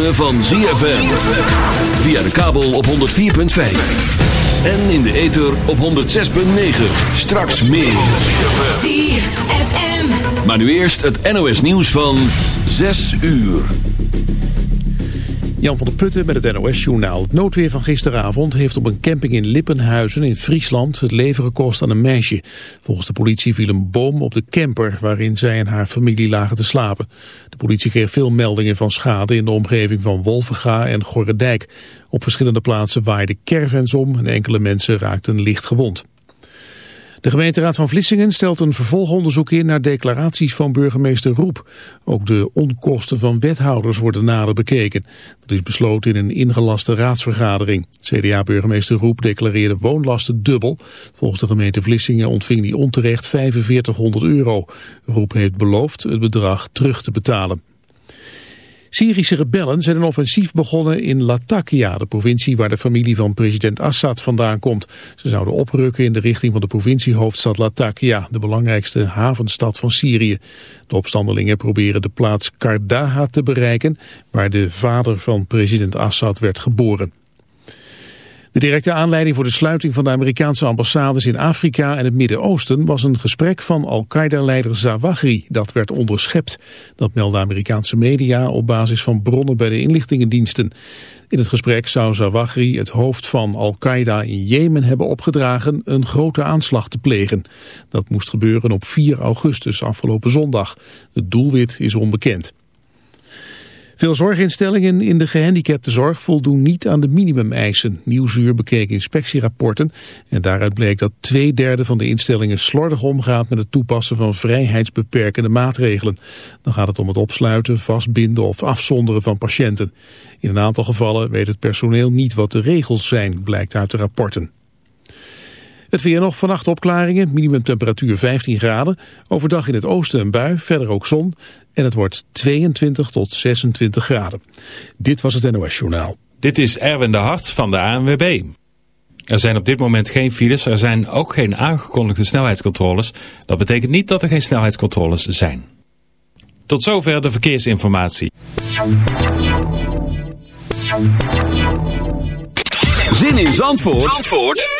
ritme van ZFM. Via de kabel op 104.5. En in de ether op 106.9. Straks meer. ZFM. Maar nu eerst het NOS nieuws van 6 uur. Jan van der Putten met het NOS-journaal. Het noodweer van gisteravond heeft op een camping in Lippenhuizen in Friesland het leven gekost aan een meisje. Volgens de politie viel een boom op de camper waarin zij en haar familie lagen te slapen. Politie kreeg veel meldingen van schade in de omgeving van Wolvenga en Gorredijk. Op verschillende plaatsen waaiden caravans om en enkele mensen raakten licht gewond. De gemeenteraad van Vlissingen stelt een vervolgonderzoek in naar declaraties van burgemeester Roep. Ook de onkosten van wethouders worden nader bekeken. Dat is besloten in een ingelaste raadsvergadering. CDA-burgemeester Roep declareerde woonlasten dubbel. Volgens de gemeente Vlissingen ontving hij onterecht 4500 euro. Roep heeft beloofd het bedrag terug te betalen. Syrische rebellen zijn een offensief begonnen in Latakia, de provincie waar de familie van president Assad vandaan komt. Ze zouden oprukken in de richting van de provinciehoofdstad Latakia, de belangrijkste havenstad van Syrië. De opstandelingen proberen de plaats Kardaha te bereiken, waar de vader van president Assad werd geboren. De directe aanleiding voor de sluiting van de Amerikaanse ambassades in Afrika en het Midden-Oosten was een gesprek van Al-Qaeda-leider Zawahri. Dat werd onderschept. Dat melden Amerikaanse media op basis van bronnen bij de inlichtingendiensten. In het gesprek zou Zawahri het hoofd van Al-Qaeda in Jemen hebben opgedragen een grote aanslag te plegen. Dat moest gebeuren op 4 augustus afgelopen zondag. Het doelwit is onbekend. Veel zorginstellingen in de gehandicaptenzorg voldoen niet aan de minimumeisen. Nieuwsuur bekeek inspectierapporten en daaruit bleek dat twee derde van de instellingen slordig omgaat met het toepassen van vrijheidsbeperkende maatregelen. Dan gaat het om het opsluiten, vastbinden of afzonderen van patiënten. In een aantal gevallen weet het personeel niet wat de regels zijn, blijkt uit de rapporten. Het weer nog vannacht opklaringen, minimumtemperatuur 15 graden. Overdag in het oosten een bui, verder ook zon. En het wordt 22 tot 26 graden. Dit was het NOS Journaal. Dit is Erwin de Hart van de ANWB. Er zijn op dit moment geen files, er zijn ook geen aangekondigde snelheidscontroles. Dat betekent niet dat er geen snelheidscontroles zijn. Tot zover de verkeersinformatie. Zin in Zandvoort, Zandvoort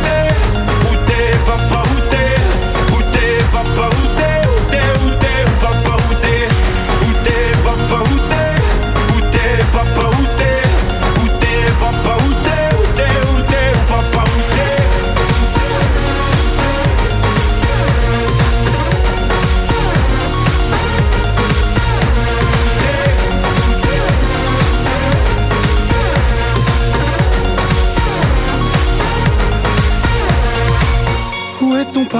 Où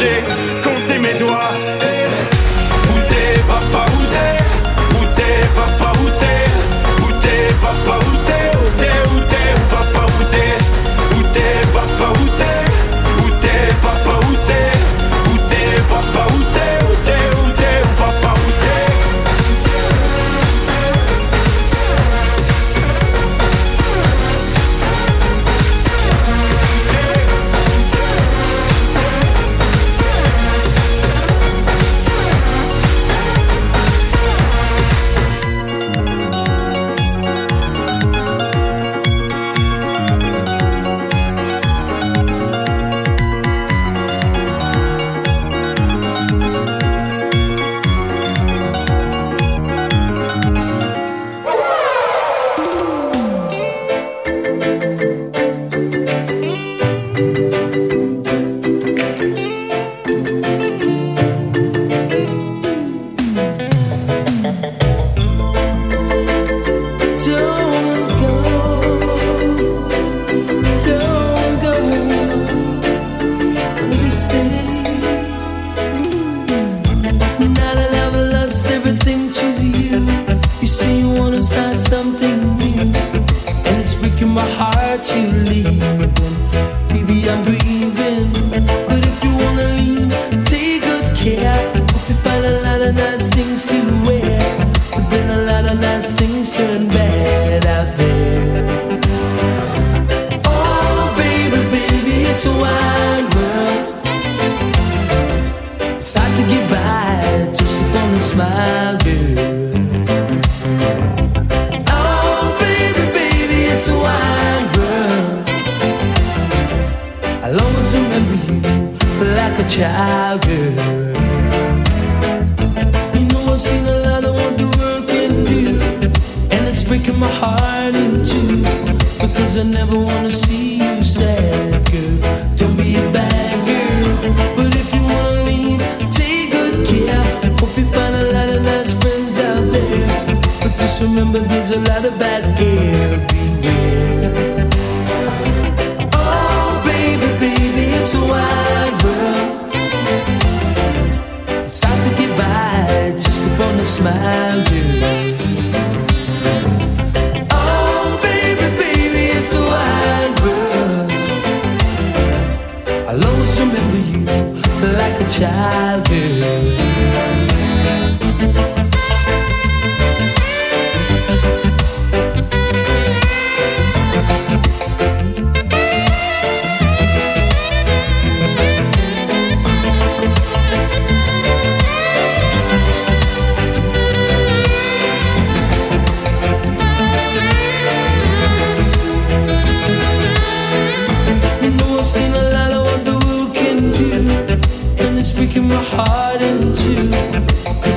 fois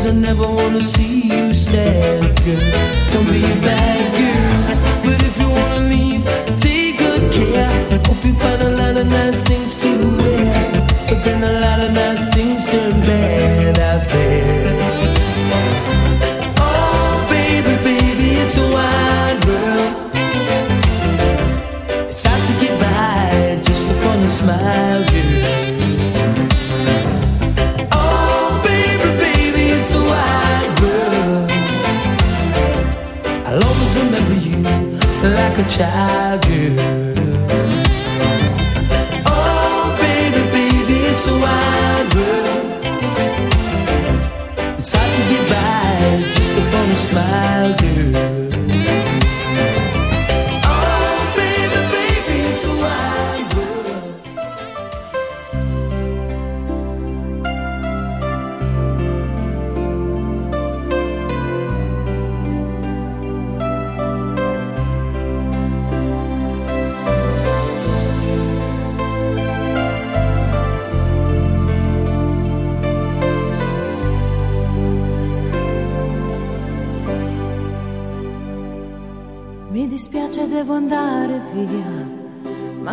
I never wanna see you sad, girl. Don't be a bad girl. But if you wanna leave, take good care. Hope you find a the child you Oh baby, baby, it's a wild world. It's hard to get by just upon a smile.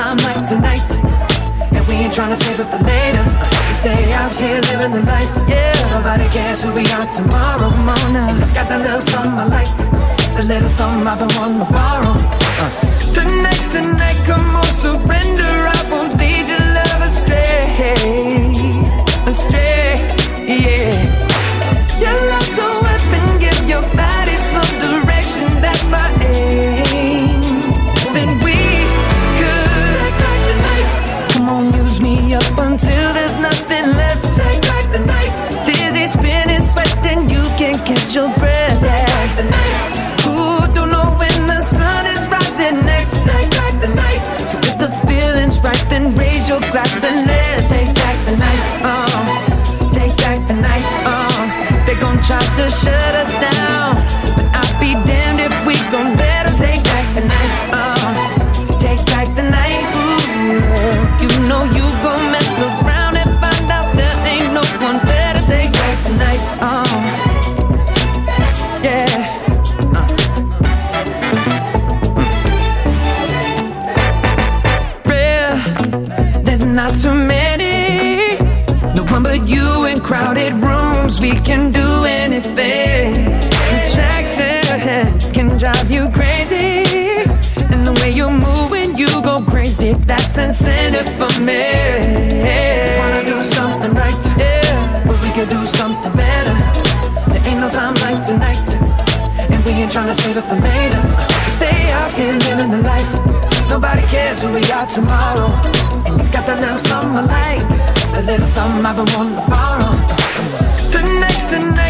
time like tonight, and we ain't tryna save it for later. Stay out here living the life, yeah. Nobody cares who we are tomorrow morning. Got that little something I like, the little something I've been wanting to borrow. Uh. Tonight's the night, come on, surrender. I won't lead your love astray astray. Yeah, your love's a weapon. Give your body some direction. That's my aim. Can't catch your breath. Yeah. Who don't know when the sun is rising next? Take back the night. So if the feeling's right, then raise your glass and let's take back the night. Uh, take back the night. Uh, they gon' try to shut us down See that's incentive for me. Wanna do something right, yeah. but we could do something better. There ain't no time like tonight, and we ain't tryna save it for later. Stay out here living the life. Nobody cares who we are tomorrow. And you got that little something I like, that little something I've been wanting to borrow. Tonight's the night.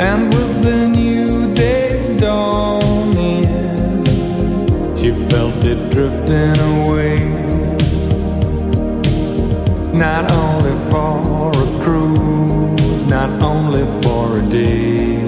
And with the new day's dawning, she felt it drifting away. Not only for a cruise, not only for a day.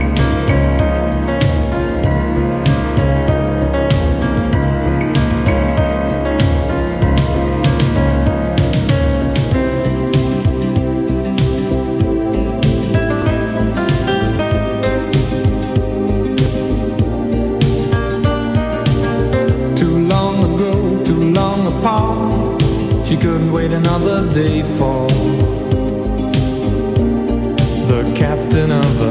Day for the captain of her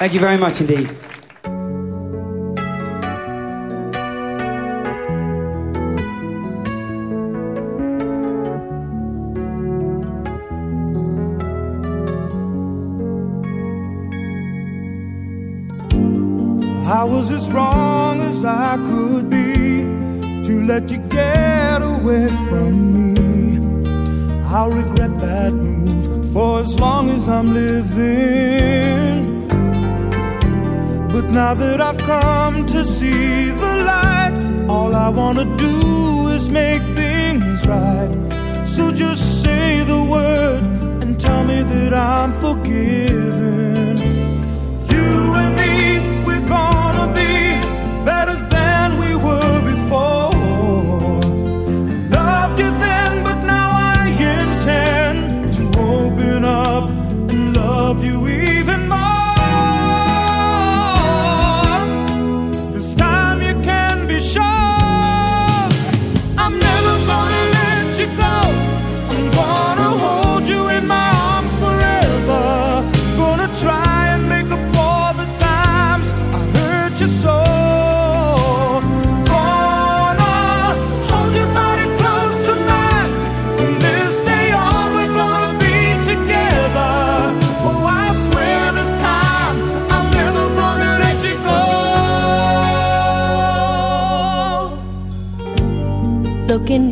Thank you very much indeed. I was as wrong as I could be to let you get away from me. I'll regret that move for as long as I'm living. But now that I've come to see the light, all I wanna do is make things right. So just say the word and tell me that I'm forgiven. You and me, we're gonna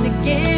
to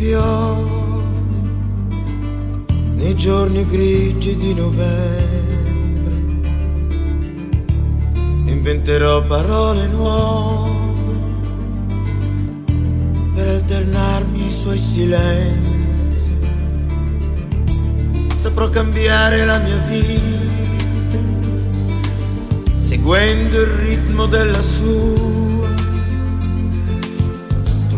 piove nei giorni grigi di novembre. Inventerò parole nuove per alternarmi ai suoi silenzi. Saprò cambiare la mia vita seguendo il ritmo della sua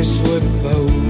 this would bode.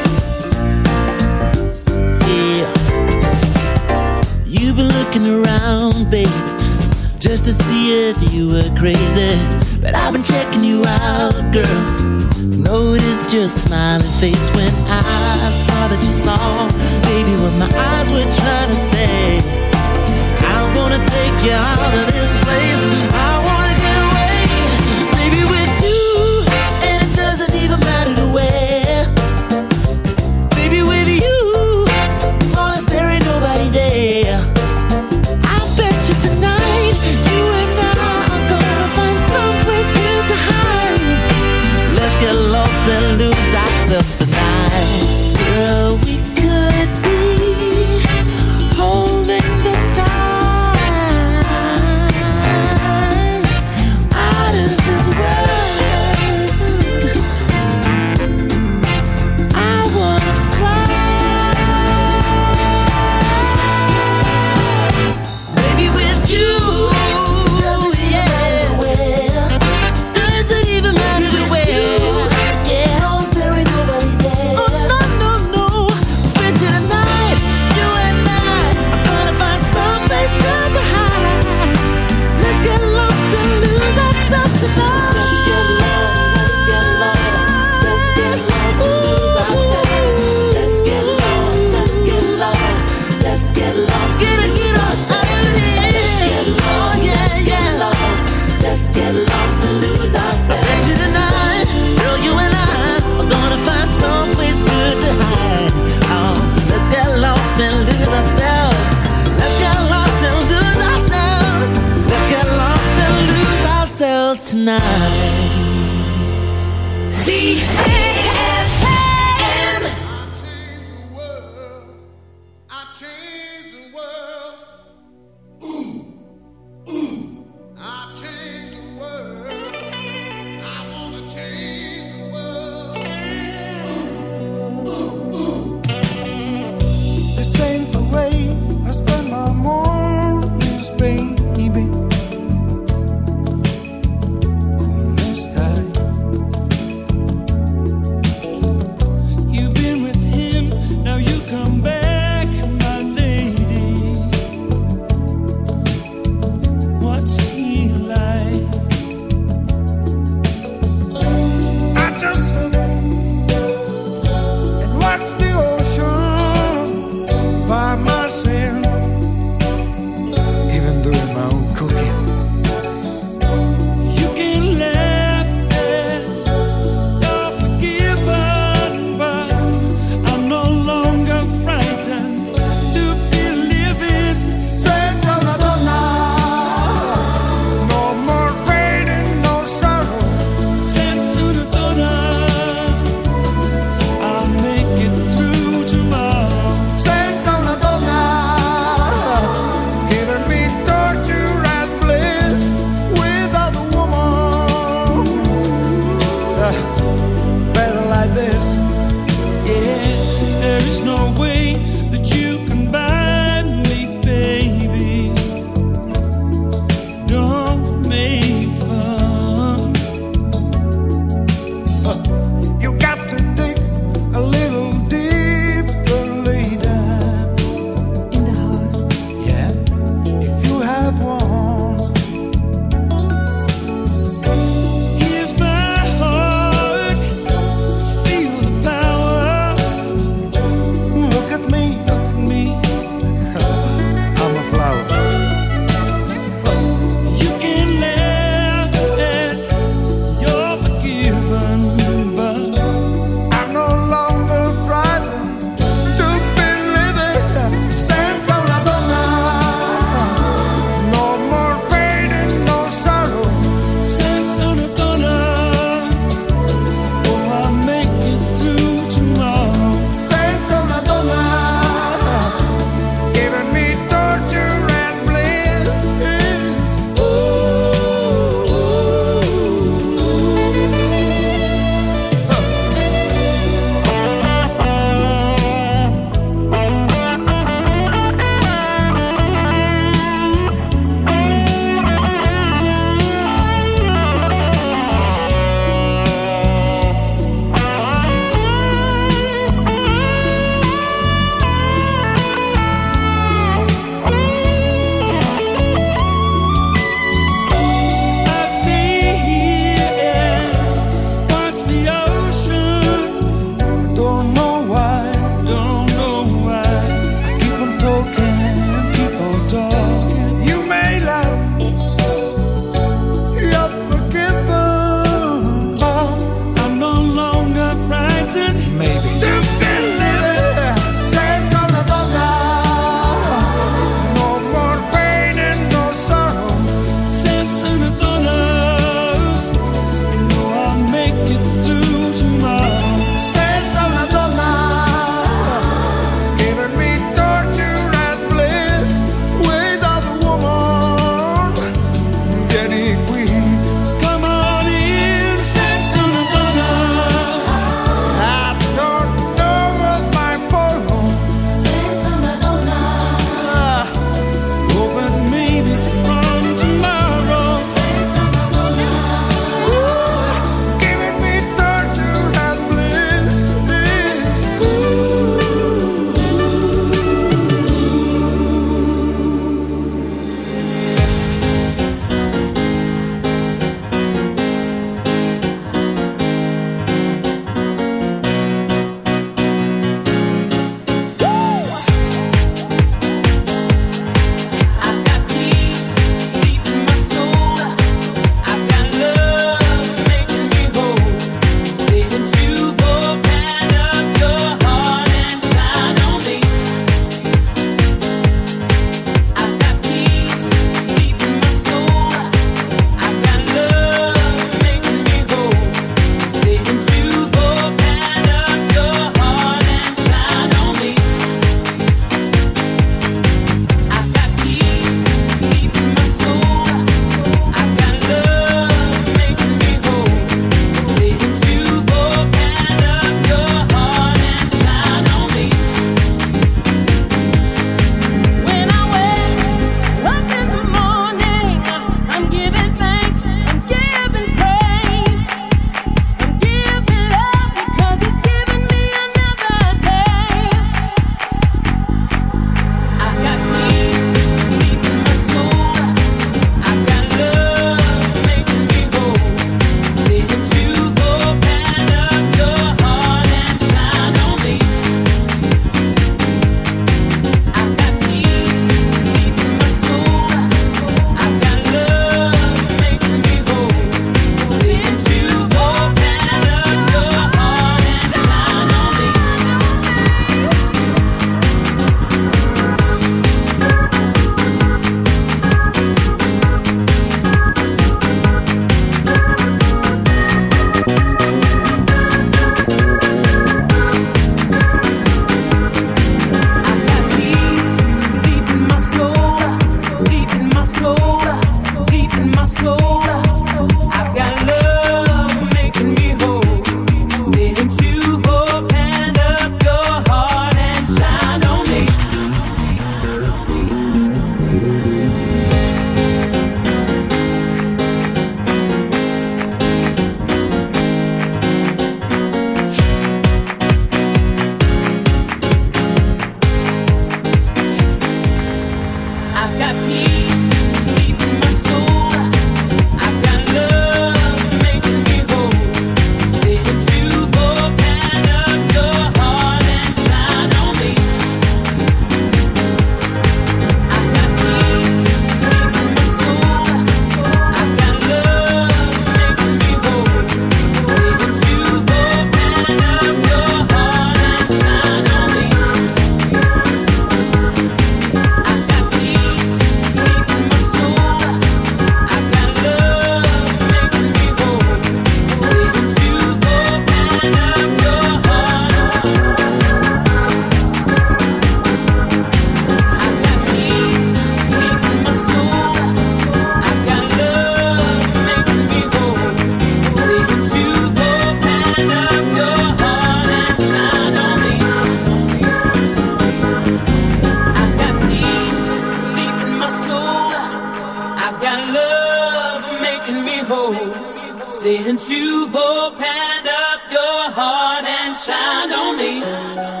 whole. Since you've opened up your heart and shined on me.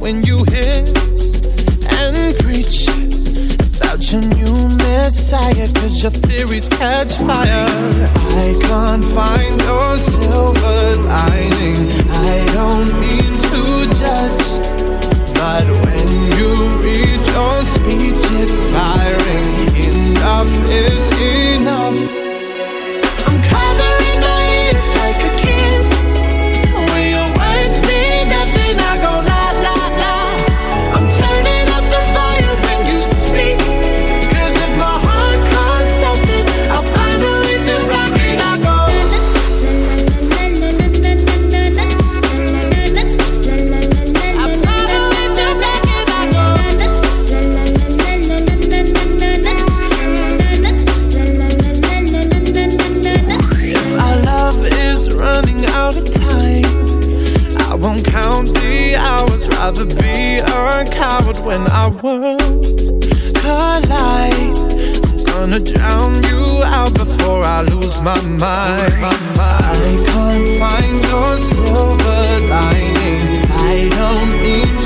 when you hiss and preach about your new messiah, cause your theories catch fire. I can't find your silver lining. I don't before I lose my mind. I can't find your silver lining. I don't mean